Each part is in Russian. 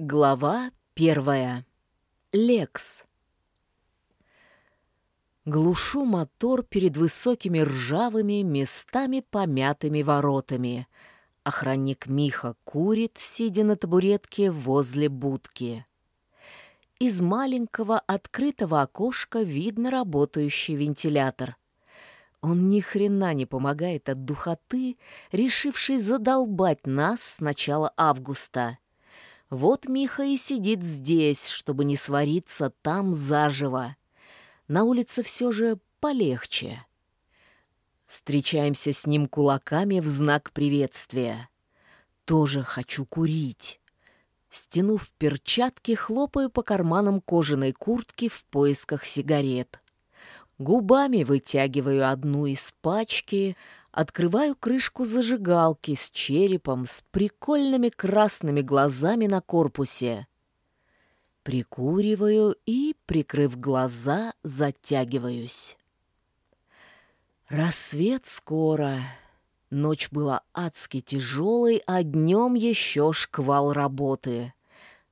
Глава первая. Лекс. Глушу мотор перед высокими ржавыми, местами помятыми воротами. Охранник Миха курит, сидя на табуретке возле будки. Из маленького открытого окошка видно работающий вентилятор. Он ни хрена не помогает от духоты, решившей задолбать нас с начала августа. Вот Миха и сидит здесь, чтобы не свариться там заживо. На улице все же полегче. Встречаемся с ним кулаками в знак приветствия. Тоже хочу курить. Стянув перчатки, хлопаю по карманам кожаной куртки в поисках сигарет. Губами вытягиваю одну из пачки, открываю крышку зажигалки с черепом с прикольными красными глазами на корпусе. Прикуриваю и, прикрыв глаза, затягиваюсь. Рассвет скоро. Ночь была адски тяжелой, а днем еще шквал работы.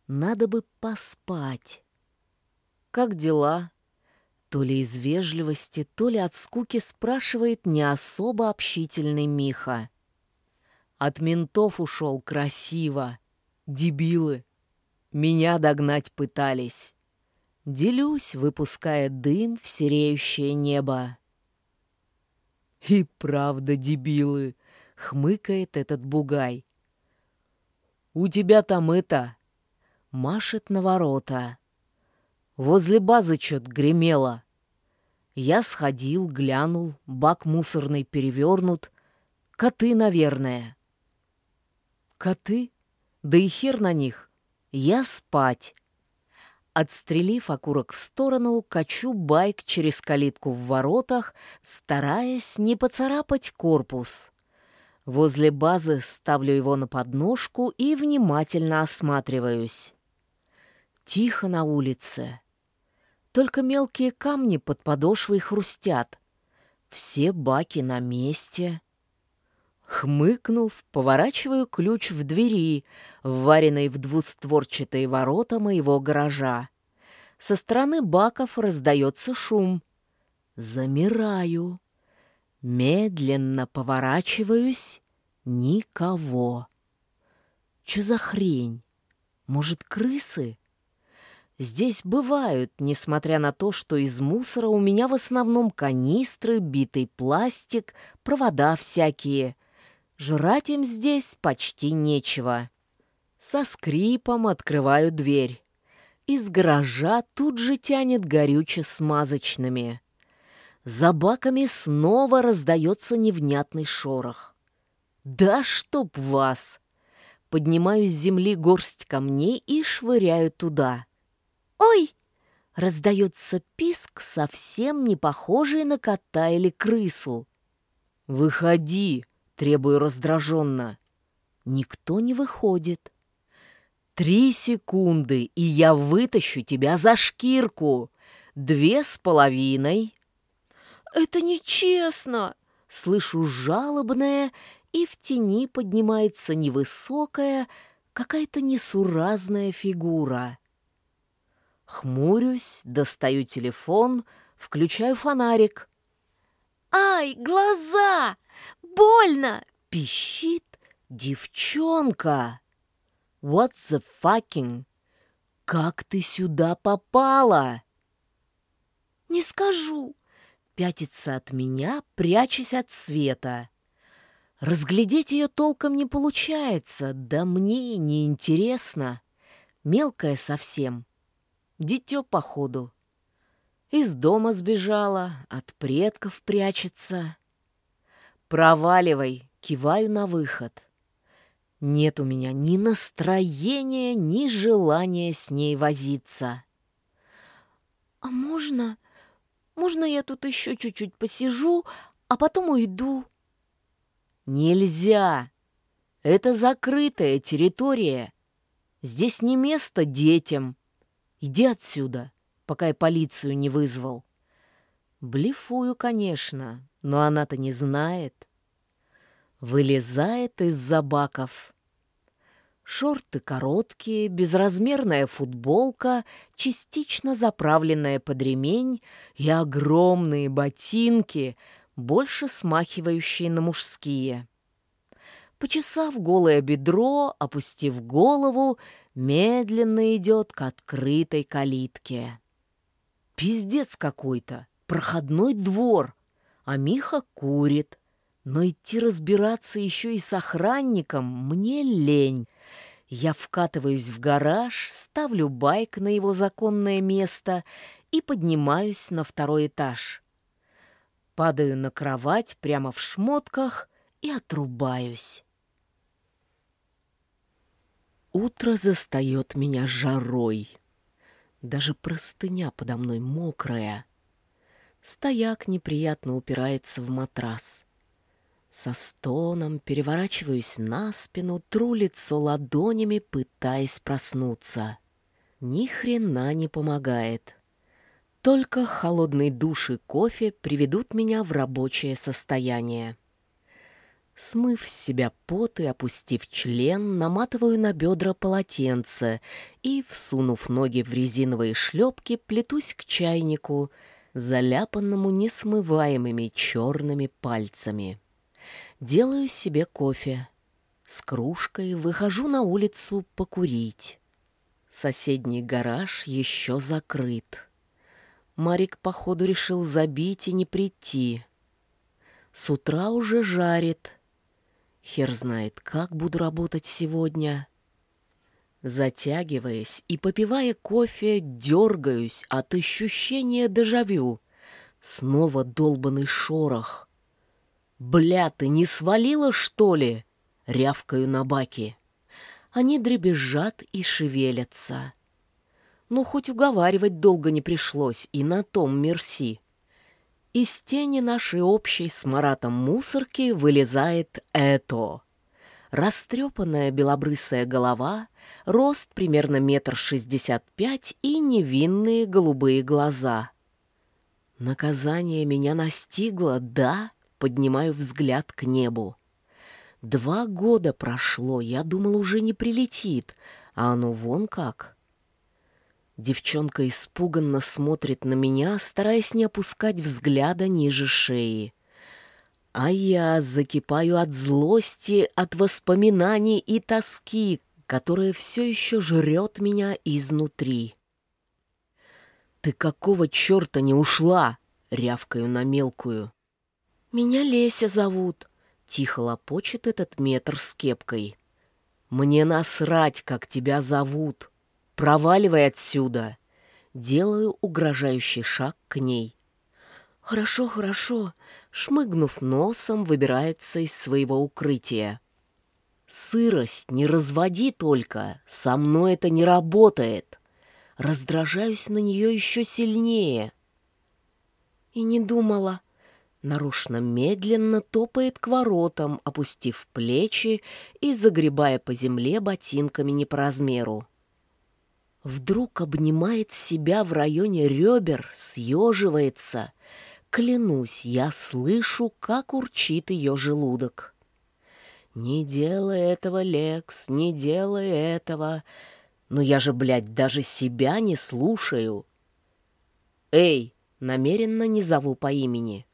Надо бы поспать. Как дела? То ли из вежливости, то ли от скуки спрашивает не особо общительный Миха. От ментов ушел красиво. Дебилы. Меня догнать пытались. Делюсь, выпуская дым в сереющее небо. «И правда, дебилы!» — хмыкает этот бугай. «У тебя там это...» — машет на ворота. Возле базы чё-то гремело. Я сходил, глянул, бак мусорный перевернут. Коты, наверное. Коты? Да и хер на них. Я спать. Отстрелив окурок в сторону, качу байк через калитку в воротах, стараясь не поцарапать корпус. Возле базы ставлю его на подножку и внимательно осматриваюсь. Тихо на улице. Только мелкие камни под подошвой хрустят. Все баки на месте. Хмыкнув, поворачиваю ключ в двери, вваренной в двустворчатые ворота моего гаража. Со стороны баков раздается шум. Замираю. Медленно поворачиваюсь. Никого. Чё за хрень? Может, крысы? Здесь бывают, несмотря на то, что из мусора у меня в основном канистры, битый пластик, провода всякие. Жрать им здесь почти нечего. Со скрипом открываю дверь. Из гаража тут же тянет горюче-смазочными. За баками снова раздается невнятный шорох. «Да чтоб вас!» Поднимаю с земли горсть камней и швыряю туда. «Ой!» — раздается писк, совсем не похожий на кота или крысу. «Выходи!» — требую раздраженно. Никто не выходит. «Три секунды, и я вытащу тебя за шкирку! Две с половиной!» «Это нечестно!» — слышу жалобное, и в тени поднимается невысокая, какая-то несуразная фигура. Хмурюсь, достаю телефон, включаю фонарик. «Ай, глаза! Больно!» — пищит девчонка. «What the fucking? Как ты сюда попала?» «Не скажу!» — пятится от меня, прячась от света. Разглядеть ее толком не получается, да мне не интересно. Мелкая совсем. Дитё, походу. Из дома сбежала, от предков прячется. Проваливай, киваю на выход. Нет у меня ни настроения, ни желания с ней возиться. «А можно... можно я тут еще чуть-чуть посижу, а потом уйду?» «Нельзя! Это закрытая территория. Здесь не место детям. Иди отсюда, пока я полицию не вызвал. Блефую, конечно, но она-то не знает. Вылезает из-за баков. Шорты короткие, безразмерная футболка, частично заправленная под ремень и огромные ботинки, больше смахивающие на мужские. Почесав голое бедро, опустив голову, медленно идет к открытой калитке. Пиздец какой-то, проходной двор, а Миха курит. Но идти разбираться еще и с охранником мне лень. Я вкатываюсь в гараж, ставлю байк на его законное место и поднимаюсь на второй этаж. Падаю на кровать прямо в шмотках и отрубаюсь. Утро застает меня жарой. Даже простыня подо мной мокрая. Стояк неприятно упирается в матрас. Со стоном переворачиваюсь на спину, тру лицо ладонями, пытаясь проснуться. Ни хрена не помогает. Только холодный душ и кофе приведут меня в рабочее состояние. Смыв с себя пот и опустив член, наматываю на бедра полотенце и, всунув ноги в резиновые шлепки, плетусь к чайнику, заляпанному несмываемыми черными пальцами. Делаю себе кофе. С кружкой выхожу на улицу покурить. Соседний гараж еще закрыт. Марик, походу, решил забить и не прийти. С утра уже жарит — Хер знает, как буду работать сегодня. Затягиваясь и попивая кофе, дергаюсь от ощущения дежавю. Снова долбанный шорох. «Бля, ты не свалила, что ли?» — рявкаю на баки. Они дребезжат и шевелятся. Ну, хоть уговаривать долго не пришлось, и на том мерси. Из тени нашей общей с Маратом мусорки вылезает это. Растрепанная белобрысая голова, рост примерно метр шестьдесят пять и невинные голубые глаза. Наказание меня настигло, да, поднимаю взгляд к небу. Два года прошло, я думал, уже не прилетит, а оно вон как. Девчонка испуганно смотрит на меня, стараясь не опускать взгляда ниже шеи. А я закипаю от злости, от воспоминаний и тоски, которая все еще жрет меня изнутри. «Ты какого черта не ушла?» — рявкаю на мелкую. «Меня Леся зовут», — тихо лопочет этот метр с кепкой. «Мне насрать, как тебя зовут!» Проваливай отсюда!» Делаю угрожающий шаг к ней. «Хорошо, хорошо», шмыгнув носом, выбирается из своего укрытия. «Сырость не разводи только, со мной это не работает!» Раздражаюсь на нее еще сильнее. «И не думала», нарочно медленно топает к воротам, опустив плечи и загребая по земле ботинками не по размеру вдруг обнимает себя в районе ребер, съеживается. Клянусь, я слышу, как урчит ее желудок. «Не делай этого, Лекс, не делай этого. Но я же, блядь, даже себя не слушаю». «Эй!» — намеренно не зову по имени.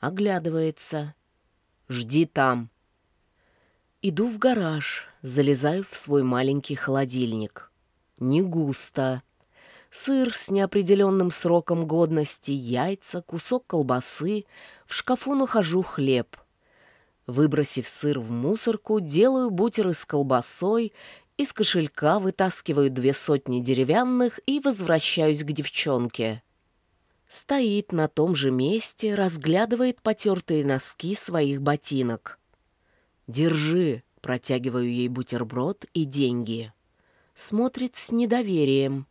Оглядывается. «Жди там». Иду в гараж, залезаю в свой маленький холодильник не густо. Сыр с неопределенным сроком годности, яйца, кусок колбасы, в шкафу нахожу хлеб. Выбросив сыр в мусорку, делаю бутеры с колбасой, из кошелька вытаскиваю две сотни деревянных и возвращаюсь к девчонке. Стоит на том же месте, разглядывает потертые носки своих ботинок. «Держи», — протягиваю ей бутерброд и деньги смотрит с недоверием.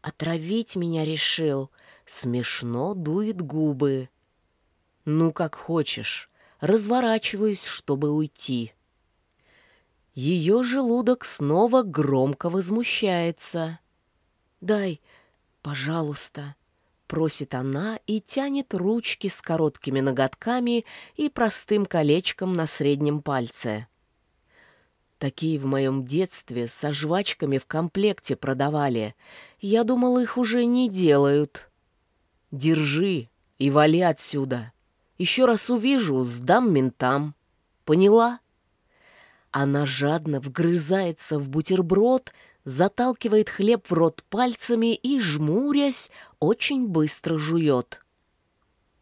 Отравить меня решил. Смешно дует губы. Ну, как хочешь. Разворачиваюсь, чтобы уйти. Ее желудок снова громко возмущается. «Дай, пожалуйста», — просит она и тянет ручки с короткими ноготками и простым колечком на среднем пальце. Такие в моем детстве со жвачками в комплекте продавали. Я думал, их уже не делают. Держи и вали отсюда. Еще раз увижу, сдам ментам. Поняла? Она жадно вгрызается в бутерброд, заталкивает хлеб в рот пальцами и, жмурясь, очень быстро жует.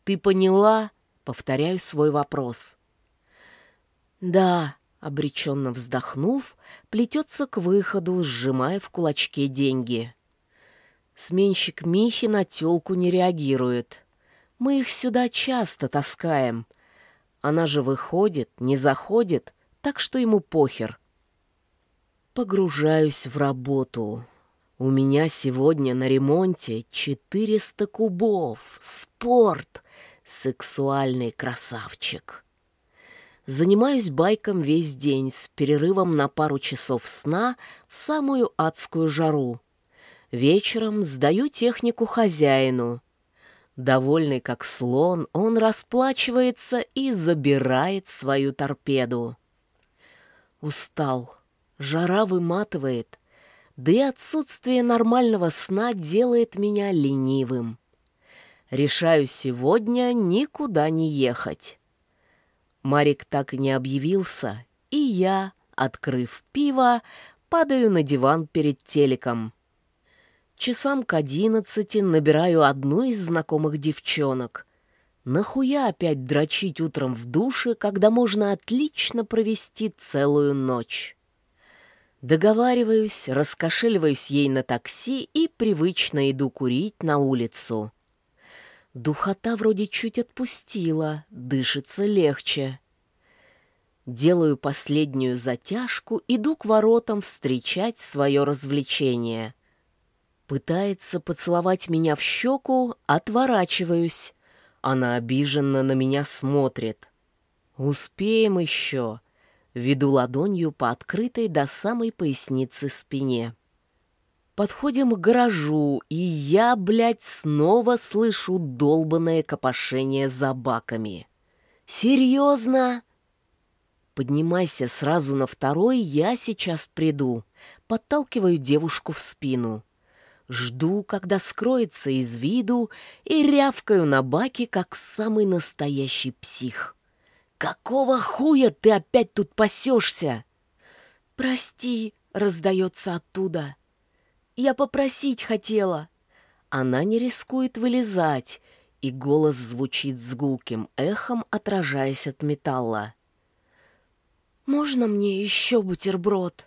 «Ты поняла?» — повторяю свой вопрос. «Да», — обреченно вздохнув, плетется к выходу, сжимая в кулачке деньги. Сменщик Михи на тёлку не реагирует. Мы их сюда часто таскаем. Она же выходит, не заходит, так что ему похер. Погружаюсь в работу. У меня сегодня на ремонте 400 кубов. Спорт. Сексуальный красавчик. Занимаюсь байком весь день с перерывом на пару часов сна в самую адскую жару. Вечером сдаю технику хозяину. Довольный как слон, он расплачивается и забирает свою торпеду. Устал. Жара выматывает. Да и отсутствие нормального сна делает меня ленивым. Решаю сегодня никуда не ехать. Марик так и не объявился, и я, открыв пиво, падаю на диван перед телеком. Часам к одиннадцати набираю одну из знакомых девчонок. Нахуя опять дрочить утром в душе, когда можно отлично провести целую ночь? Договариваюсь, раскошеливаюсь ей на такси и привычно иду курить на улицу. Духота вроде чуть отпустила, дышится легче. Делаю последнюю затяжку, иду к воротам встречать свое развлечение. Пытается поцеловать меня в щеку, отворачиваюсь. Она обиженно на меня смотрит. «Успеем еще», — веду ладонью по открытой до самой поясницы спине. Подходим к гаражу, и я, блядь, снова слышу долбанное копошение за баками. «Серьезно?» «Поднимайся сразу на второй, я сейчас приду». Подталкиваю девушку в спину. Жду, когда скроется из виду, и рявкаю на баке, как самый настоящий псих. «Какого хуя ты опять тут пасешься?» «Прости», — раздается оттуда. Я попросить хотела». Она не рискует вылезать, и голос звучит с гулким эхом, отражаясь от металла. «Можно мне еще бутерброд?»